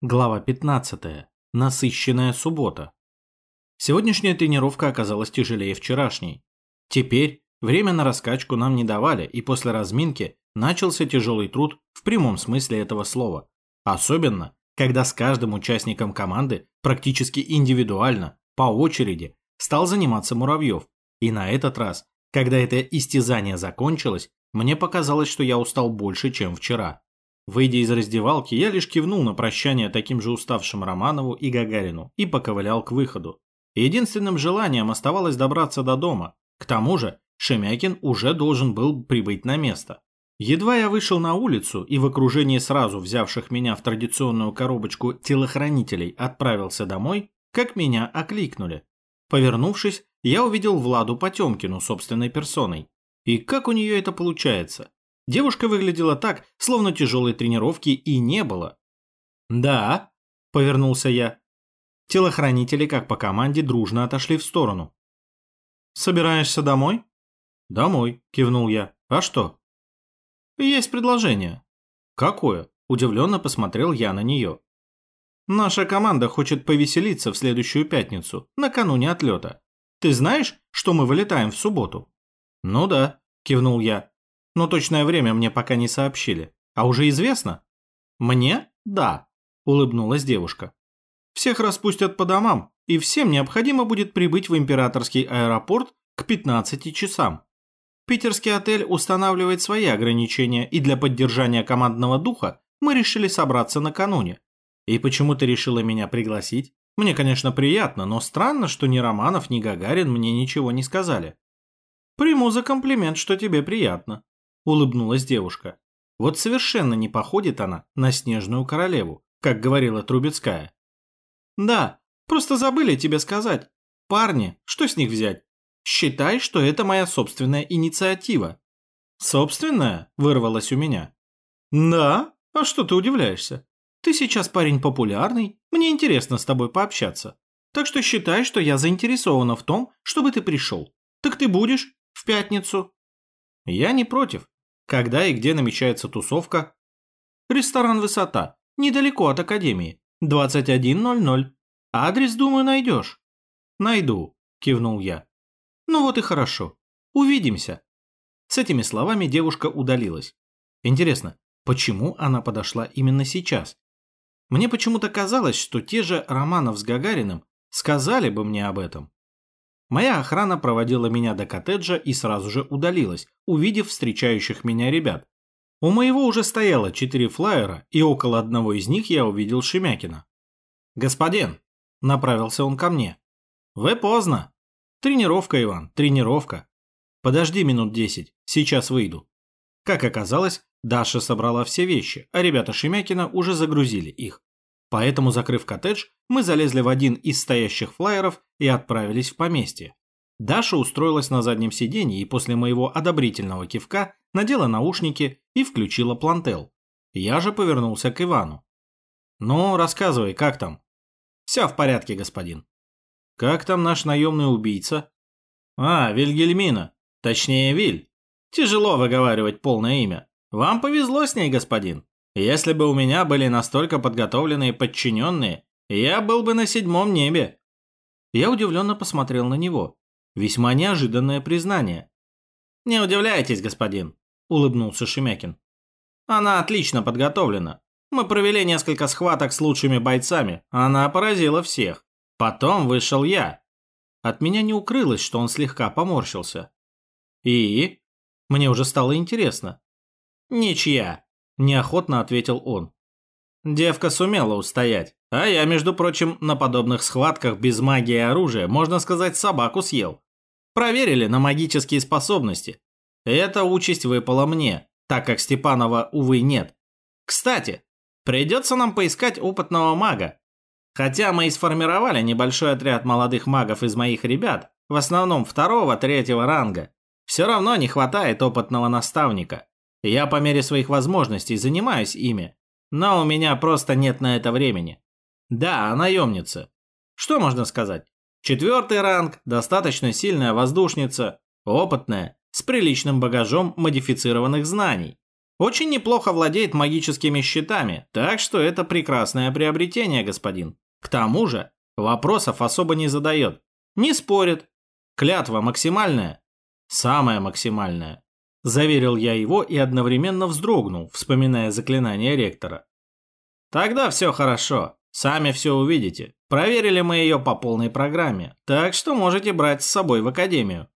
Глава 15. Насыщенная суббота. Сегодняшняя тренировка оказалась тяжелее вчерашней. Теперь время на раскачку нам не давали, и после разминки начался тяжелый труд в прямом смысле этого слова. Особенно, когда с каждым участником команды практически индивидуально, по очереди, стал заниматься Муравьев. И на этот раз, когда это истязание закончилось, мне показалось, что я устал больше, чем вчера. Выйдя из раздевалки, я лишь кивнул на прощание таким же уставшим Романову и Гагарину и поковылял к выходу. Единственным желанием оставалось добраться до дома. К тому же Шемякин уже должен был прибыть на место. Едва я вышел на улицу и в окружении сразу взявших меня в традиционную коробочку телохранителей отправился домой, как меня окликнули. Повернувшись, я увидел Владу Потемкину собственной персоной. И как у нее это получается? Девушка выглядела так, словно тяжелой тренировки и не было. «Да», — повернулся я. Телохранители, как по команде, дружно отошли в сторону. «Собираешься домой?» «Домой», — кивнул я. «А что?» «Есть предложение». «Какое?» – удивленно посмотрел я на нее. «Наша команда хочет повеселиться в следующую пятницу, накануне отлета. Ты знаешь, что мы вылетаем в субботу?» «Ну да», – кивнул я но точное время мне пока не сообщили. А уже известно? Мне? Да, улыбнулась девушка. Всех распустят по домам, и всем необходимо будет прибыть в императорский аэропорт к 15 часам. Питерский отель устанавливает свои ограничения, и для поддержания командного духа мы решили собраться накануне. И почему ты решила меня пригласить? Мне, конечно, приятно, но странно, что ни Романов, ни Гагарин мне ничего не сказали. Приму за комплимент, что тебе приятно улыбнулась девушка. Вот совершенно не походит она на снежную королеву, как говорила Трубецкая. Да, просто забыли тебе сказать. Парни, что с них взять? Считай, что это моя собственная инициатива. Собственная? Вырвалась у меня. Да? А что ты удивляешься? Ты сейчас парень популярный, мне интересно с тобой пообщаться. Так что считай, что я заинтересована в том, чтобы ты пришел. Так ты будешь в пятницу? Я не против, когда и где намечается тусовка? Ресторан «Высота», недалеко от Академии, 21.00. Адрес, думаю, найдешь. Найду, кивнул я. Ну вот и хорошо. Увидимся. С этими словами девушка удалилась. Интересно, почему она подошла именно сейчас? Мне почему-то казалось, что те же Романов с Гагариным сказали бы мне об этом. Моя охрана проводила меня до коттеджа и сразу же удалилась, увидев встречающих меня ребят. У моего уже стояло четыре флайера, и около одного из них я увидел Шемякина. «Господин!» – направился он ко мне. «Вы поздно!» «Тренировка, Иван, тренировка!» «Подожди минут десять, сейчас выйду». Как оказалось, Даша собрала все вещи, а ребята Шемякина уже загрузили их. Поэтому, закрыв коттедж, мы залезли в один из стоящих флайеров и отправились в поместье. Даша устроилась на заднем сиденье и после моего одобрительного кивка надела наушники и включила плантел. Я же повернулся к Ивану. «Ну, рассказывай, как там?» «Все в порядке, господин». «Как там наш наемный убийца?» «А, Вильгельмина. Точнее, Виль. Тяжело выговаривать полное имя. Вам повезло с ней, господин. Если бы у меня были настолько подготовленные подчиненные, я был бы на седьмом небе. Я удивленно посмотрел на него. Весьма неожиданное признание. «Не удивляйтесь, господин», – улыбнулся Шемякин. «Она отлично подготовлена. Мы провели несколько схваток с лучшими бойцами. Она поразила всех. Потом вышел я». От меня не укрылось, что он слегка поморщился. «И?» Мне уже стало интересно. «Ничья», неохотно ответил он. Девка сумела устоять, а я, между прочим, на подобных схватках без магии и оружия, можно сказать, собаку съел. Проверили на магические способности. Эта участь выпала мне, так как Степанова, увы, нет. Кстати, придется нам поискать опытного мага. Хотя мы и сформировали небольшой отряд молодых магов из моих ребят, в основном второго-третьего ранга, все равно не хватает опытного наставника. Я по мере своих возможностей занимаюсь ими, но у меня просто нет на это времени. Да, наемница. Что можно сказать? Четвертый ранг, достаточно сильная воздушница, опытная, с приличным багажом модифицированных знаний. Очень неплохо владеет магическими щитами, так что это прекрасное приобретение, господин. К тому же, вопросов особо не задает. Не спорит. Клятва максимальная? Самая максимальная. Заверил я его и одновременно вздрогнул, вспоминая заклинание ректора. Тогда все хорошо. Сами все увидите. Проверили мы ее по полной программе, так что можете брать с собой в академию.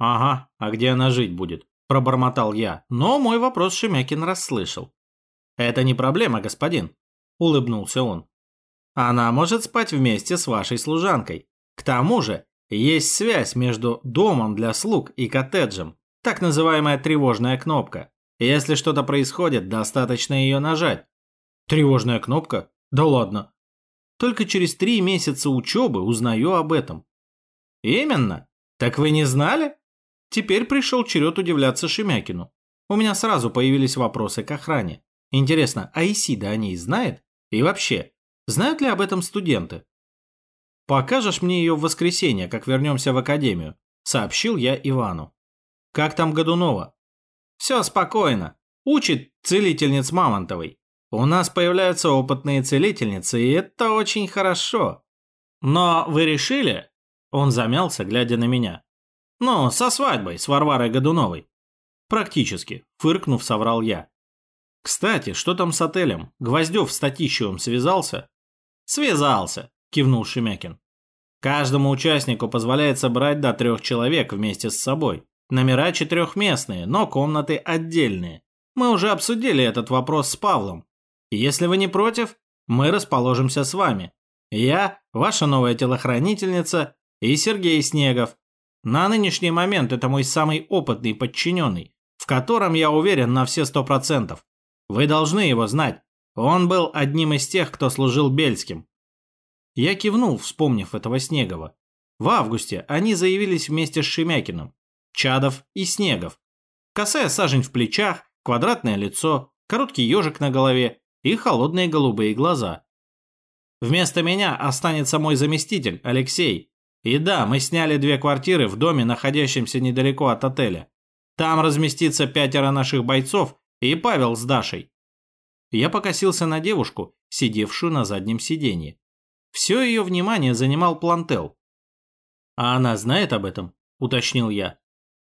Ага, а где она жить будет? Пробормотал я, но мой вопрос Шемякин расслышал. Это не проблема, господин, улыбнулся он. Она может спать вместе с вашей служанкой. К тому же, есть связь между домом для слуг и коттеджем, так называемая тревожная кнопка. Если что-то происходит, достаточно ее нажать. Тревожная кнопка? Да ладно. Только через три месяца учебы узнаю об этом. Именно. Так вы не знали? Теперь пришел черед удивляться Шемякину. У меня сразу появились вопросы к охране. Интересно, а Исида о ней знает? И вообще, знают ли об этом студенты? Покажешь мне ее в воскресенье, как вернемся в академию, сообщил я Ивану. Как там Годунова? Все спокойно. Учит целительниц Мамонтовой. У нас появляются опытные целительницы, и это очень хорошо. Но вы решили? Он замялся, глядя на меня. Ну, со свадьбой, с Варварой Годуновой. Практически, фыркнув, соврал я. Кстати, что там с отелем? Гвоздев с Татищевым связался? Связался, кивнул Шемякин. Каждому участнику позволяется брать до трех человек вместе с собой. Номера четырехместные, но комнаты отдельные. Мы уже обсудили этот вопрос с Павлом. Если вы не против, мы расположимся с вами. Я, ваша новая телохранительница и Сергей Снегов. На нынешний момент это мой самый опытный подчиненный, в котором я уверен на все сто процентов. Вы должны его знать. Он был одним из тех, кто служил Бельским. Я кивнул, вспомнив этого Снегова. В августе они заявились вместе с Шемякиным, Чадов и Снегов. Косая сажень в плечах, квадратное лицо, короткий ежик на голове и холодные голубые глаза. Вместо меня останется мой заместитель, Алексей. И да, мы сняли две квартиры в доме, находящемся недалеко от отеля. Там разместится пятеро наших бойцов и Павел с Дашей. Я покосился на девушку, сидевшую на заднем сиденье. Все ее внимание занимал Плантел. «А она знает об этом?» – уточнил я.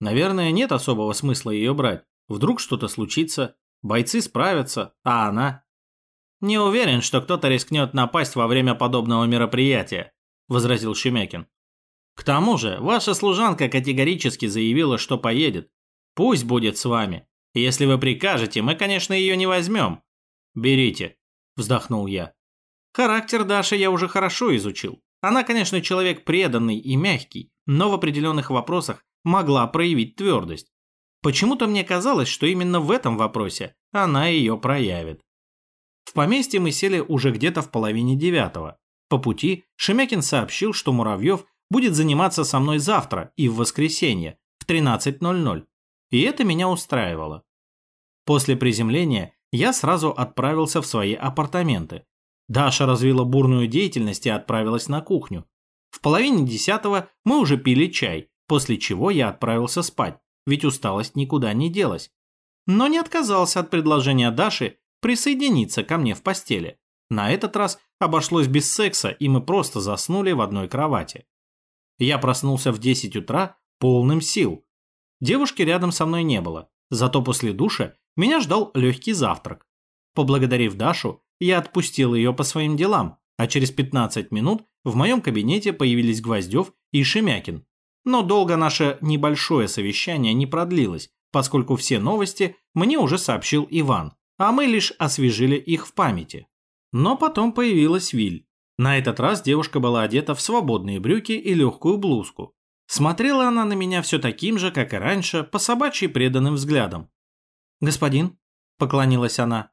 «Наверное, нет особого смысла ее брать. Вдруг что-то случится, бойцы справятся, а она...» «Не уверен, что кто-то рискнет напасть во время подобного мероприятия», – возразил Шемякин. «К тому же, ваша служанка категорически заявила, что поедет. Пусть будет с вами. Если вы прикажете, мы, конечно, ее не возьмем». «Берите», – вздохнул я. Характер Даши я уже хорошо изучил. Она, конечно, человек преданный и мягкий, но в определенных вопросах могла проявить твердость. Почему-то мне казалось, что именно в этом вопросе она ее проявит. В поместье мы сели уже где-то в половине девятого. По пути Шемякин сообщил, что Муравьев будет заниматься со мной завтра и в воскресенье в 13.00. И это меня устраивало. После приземления я сразу отправился в свои апартаменты. Даша развила бурную деятельность и отправилась на кухню. В половине десятого мы уже пили чай, после чего я отправился спать, ведь усталость никуда не делась. Но не отказался от предложения Даши присоединиться ко мне в постели. На этот раз обошлось без секса, и мы просто заснули в одной кровати. Я проснулся в 10 утра полным сил. Девушки рядом со мной не было, зато после душа меня ждал легкий завтрак. Поблагодарив Дашу, я отпустил ее по своим делам, а через 15 минут в моем кабинете появились Гвоздев и Шемякин. Но долго наше небольшое совещание не продлилось, поскольку все новости мне уже сообщил Иван а мы лишь освежили их в памяти. Но потом появилась Виль. На этот раз девушка была одета в свободные брюки и легкую блузку. Смотрела она на меня все таким же, как и раньше, по собачьи преданным взглядом. «Господин», — поклонилась она.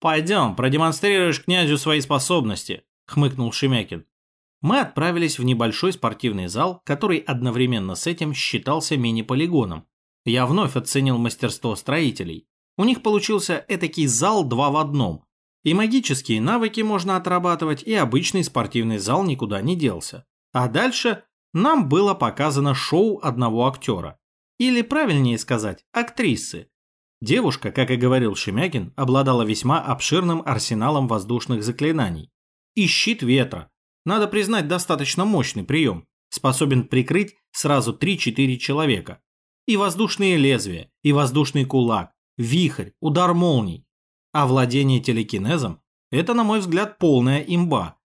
«Пойдем, продемонстрируешь князю свои способности», — хмыкнул Шемякин. Мы отправились в небольшой спортивный зал, который одновременно с этим считался мини-полигоном. Я вновь оценил мастерство строителей. У них получился этакий зал два в одном. И магические навыки можно отрабатывать, и обычный спортивный зал никуда не делся. А дальше нам было показано шоу одного актера. Или правильнее сказать, актрисы. Девушка, как и говорил Шемякин, обладала весьма обширным арсеналом воздушных заклинаний. И щит ветра. Надо признать, достаточно мощный прием. Способен прикрыть сразу 3-4 человека. И воздушные лезвия, и воздушный кулак, вихрь, удар молний. А владение телекинезом – это, на мой взгляд, полная имба.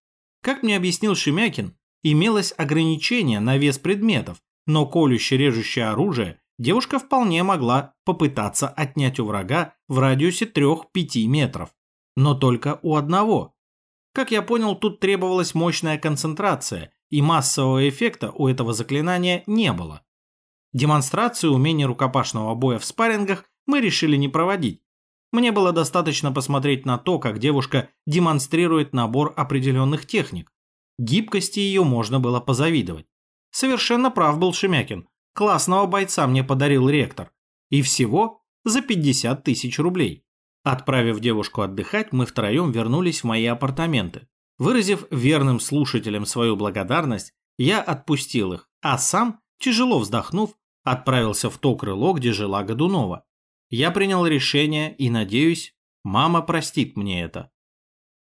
Как мне объяснил Шемякин, имелось ограничение на вес предметов, но колюще-режущее оружие девушка вполне могла попытаться отнять у врага в радиусе 3-5 метров. Но только у одного. Как я понял, тут требовалась мощная концентрация, и массового эффекта у этого заклинания не было. Демонстрацию умений рукопашного боя в спаррингах мы решили не проводить. Мне было достаточно посмотреть на то, как девушка демонстрирует набор определенных техник. Гибкости ее можно было позавидовать. Совершенно прав был Шемякин. Классного бойца мне подарил ректор. И всего за 50 тысяч рублей. Отправив девушку отдыхать, мы втроем вернулись в мои апартаменты. Выразив верным слушателям свою благодарность, я отпустил их, а сам, тяжело вздохнув, отправился в то крыло, где жила Годунова. Я принял решение и, надеюсь, мама простит мне это.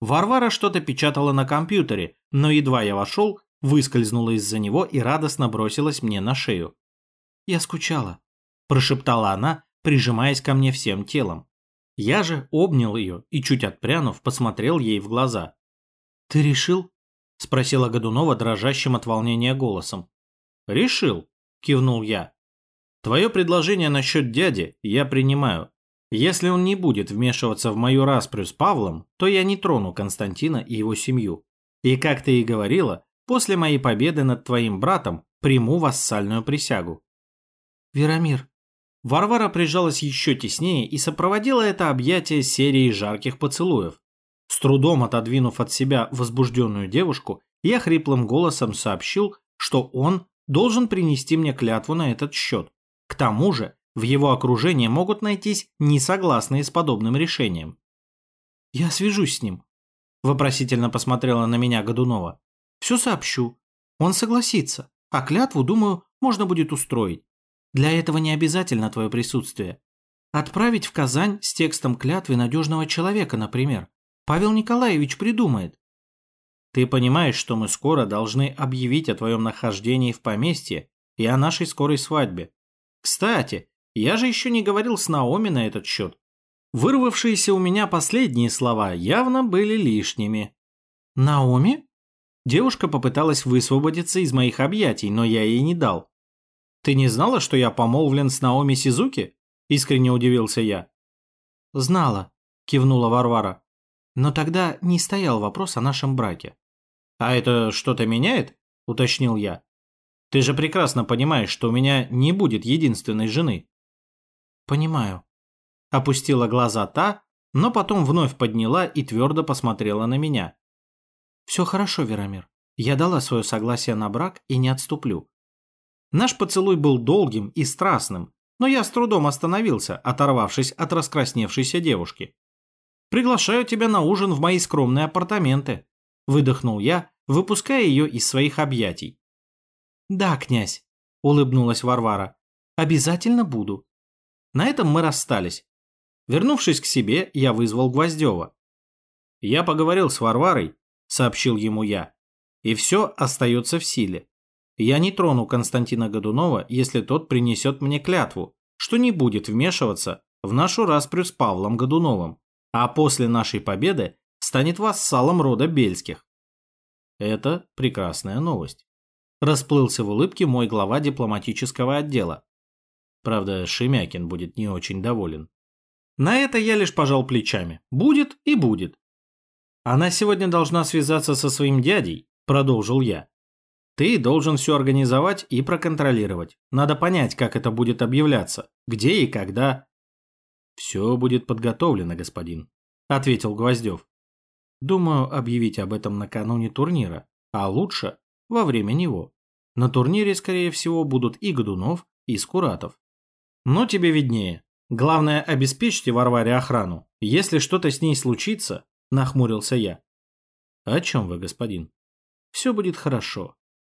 Варвара что-то печатала на компьютере, но едва я вошел, выскользнула из-за него и радостно бросилась мне на шею. «Я скучала», – прошептала она, прижимаясь ко мне всем телом. Я же обнял ее и, чуть отпрянув, посмотрел ей в глаза. «Ты решил?» – спросила Годунова дрожащим от волнения голосом. «Решил», – кивнул я. «Твое предложение насчет дяди я принимаю. Если он не будет вмешиваться в мою распрю с Павлом, то я не трону Константина и его семью. И, как ты и говорила, после моей победы над твоим братом приму вассальную присягу. Верамир. Варвара прижалась еще теснее и сопроводила это объятие серией жарких поцелуев. С трудом отодвинув от себя возбужденную девушку, я хриплым голосом сообщил, что он должен принести мне клятву на этот счет. К тому же, в его окружении могут найтись несогласные с подобным решением. «Я свяжусь с ним», – вопросительно посмотрела на меня Годунова. «Все сообщу. Он согласится, а клятву, думаю, можно будет устроить. Для этого не обязательно твое присутствие. Отправить в Казань с текстом клятвы надежного человека, например. Павел Николаевич придумает. Ты понимаешь, что мы скоро должны объявить о твоем нахождении в поместье и о нашей скорой свадьбе. Кстати, я же еще не говорил с Наоми на этот счет. Вырвавшиеся у меня последние слова явно были лишними. «Наоми?» Девушка попыталась высвободиться из моих объятий, но я ей не дал. «Ты не знала, что я помолвлен с Наоми Сизуки?» – искренне удивился я. «Знала», – кивнула Варвара. «Но тогда не стоял вопрос о нашем браке». «А это что-то меняет?» – уточнил я. «Ты же прекрасно понимаешь, что у меня не будет единственной жены». «Понимаю». Опустила глаза та, но потом вновь подняла и твердо посмотрела на меня. «Все хорошо, Веромир. Я дала свое согласие на брак и не отступлю. Наш поцелуй был долгим и страстным, но я с трудом остановился, оторвавшись от раскрасневшейся девушки. «Приглашаю тебя на ужин в мои скромные апартаменты», – выдохнул я, выпуская ее из своих объятий. «Да, князь», – улыбнулась Варвара, – «обязательно буду». На этом мы расстались. Вернувшись к себе, я вызвал Гвоздева. «Я поговорил с Варварой», – сообщил ему я, – «и все остается в силе. Я не трону Константина Годунова, если тот принесет мне клятву, что не будет вмешиваться в нашу распрю с Павлом Годуновым, а после нашей победы станет вассалом рода Бельских. Это прекрасная новость. Расплылся в улыбке мой глава дипломатического отдела. Правда, Шемякин будет не очень доволен. На это я лишь пожал плечами. Будет и будет. Она сегодня должна связаться со своим дядей, продолжил я. Ты должен все организовать и проконтролировать. Надо понять, как это будет объявляться, где и когда. Все будет подготовлено, господин, ответил Гвоздев. Думаю, объявить об этом накануне турнира, а лучше во время него. На турнире, скорее всего, будут и Годунов, и Скуратов. Но тебе виднее. Главное, обеспечьте Варваре охрану. Если что-то с ней случится, нахмурился я. О чем вы, господин? Все будет хорошо.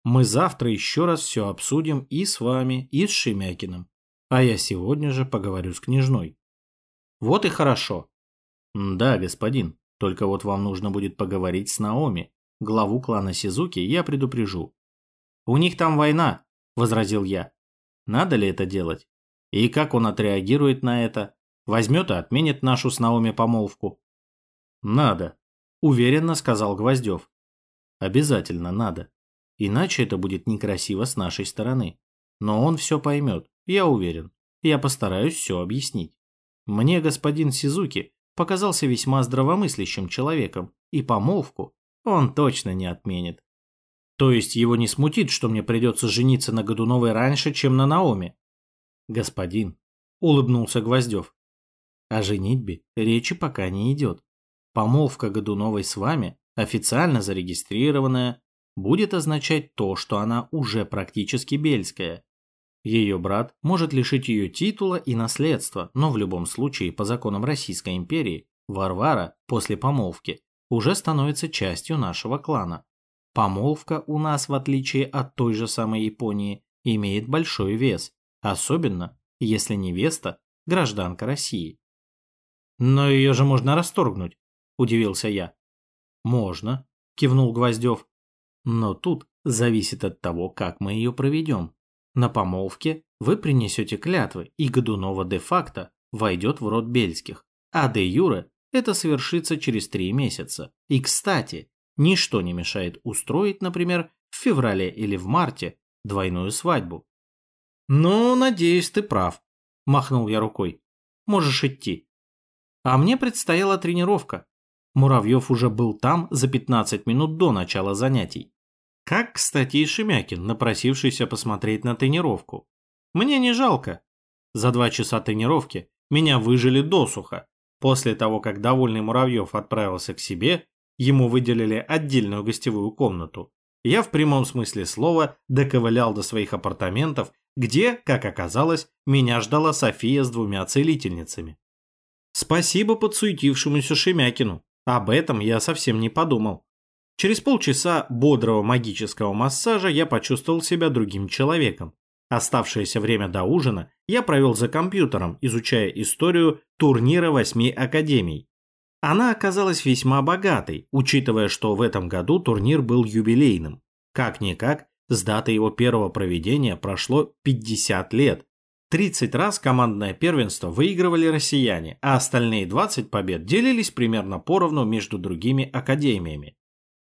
Мы завтра еще раз все обсудим и с вами, и с Шемякиным. А я сегодня же поговорю с княжной. Вот и хорошо. Да, господин, только вот вам нужно будет поговорить с Наоми. Главу клана Сизуки я предупрежу. У них там война, возразил я. Надо ли это делать? И как он отреагирует на это? Возьмет и отменит нашу с Наоми помолвку? Надо, уверенно сказал Гвоздев. Обязательно надо. Иначе это будет некрасиво с нашей стороны. Но он все поймет, я уверен. Я постараюсь все объяснить. Мне господин Сизуки показался весьма здравомыслящим человеком, и помолвку он точно не отменит. То есть его не смутит, что мне придется жениться на Годуновой раньше, чем на Наоме? Господин, улыбнулся Гвоздев. О женитьбе речи пока не идет. Помолвка Годуновой с вами, официально зарегистрированная, будет означать то, что она уже практически бельская. Ее брат может лишить ее титула и наследства, но в любом случае, по законам Российской империи, Варвара после помолвки уже становится частью нашего клана. Помолвка у нас, в отличие от той же самой Японии, имеет большой вес, особенно если невеста – гражданка России. «Но ее же можно расторгнуть», – удивился я. «Можно», – кивнул Гвоздев. «Но тут зависит от того, как мы ее проведем. На помолвке вы принесете клятвы, и Годунова де-факто войдет в род Бельских, а де-юре это совершится через три месяца. И, кстати, ничто не мешает устроить, например, в феврале или в марте двойную свадьбу. «Ну, надеюсь, ты прав», – махнул я рукой. «Можешь идти». А мне предстояла тренировка. Муравьев уже был там за 15 минут до начала занятий. Как, кстати, и Шемякин, напросившийся посмотреть на тренировку. Мне не жалко. За два часа тренировки меня выжили досуха. После того, как довольный Муравьев отправился к себе, ему выделили отдельную гостевую комнату. Я в прямом смысле слова доковылял до своих апартаментов, где, как оказалось, меня ждала София с двумя целительницами. Спасибо подсуетившемуся Шемякину. Об этом я совсем не подумал. Через полчаса бодрого магического массажа я почувствовал себя другим человеком. Оставшееся время до ужина я провел за компьютером, изучая историю турнира восьми академий. Она оказалась весьма богатой, учитывая, что в этом году турнир был юбилейным. Как-никак, с даты его первого проведения прошло 50 лет. 30 раз командное первенство выигрывали россияне, а остальные 20 побед делились примерно поровну между другими академиями.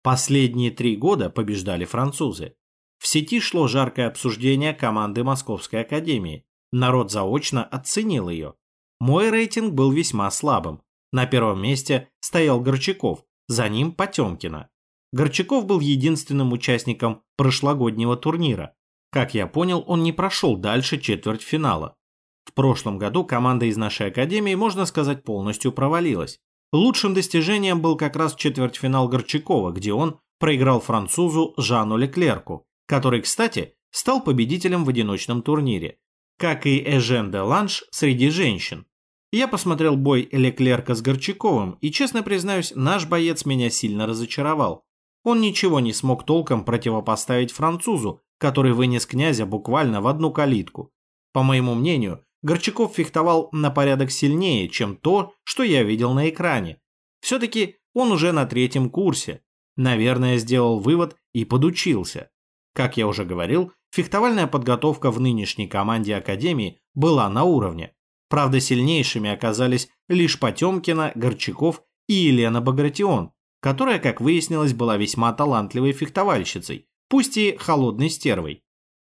Последние три года побеждали французы. В сети шло жаркое обсуждение команды Московской академии. Народ заочно оценил ее. Мой рейтинг был весьма слабым. На первом месте стоял Горчаков, за ним Потемкина. Горчаков был единственным участником прошлогоднего турнира. Как я понял, он не прошел дальше четвертьфинала. В прошлом году команда из нашей академии, можно сказать, полностью провалилась. Лучшим достижением был как раз четвертьфинал Горчакова, где он проиграл французу Жану Леклерку, который, кстати, стал победителем в одиночном турнире, как и Эжен де Ланш среди женщин. Я посмотрел бой Леклерка с Горчаковым, и, честно признаюсь, наш боец меня сильно разочаровал. Он ничего не смог толком противопоставить французу, который вынес князя буквально в одну калитку. По моему мнению, Горчаков фехтовал на порядок сильнее, чем то, что я видел на экране. Все-таки он уже на третьем курсе. Наверное, сделал вывод и подучился. Как я уже говорил, фехтовальная подготовка в нынешней команде Академии была на уровне. Правда, сильнейшими оказались лишь Потемкина, Горчаков и Елена Багратион, которая, как выяснилось, была весьма талантливой фехтовальщицей, пусть и холодной стервой.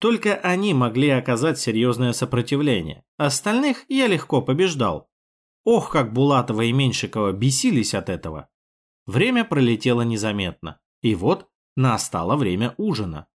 Только они могли оказать серьезное сопротивление. Остальных я легко побеждал. Ох, как Булатова и Меньшикова бесились от этого. Время пролетело незаметно. И вот настало время ужина.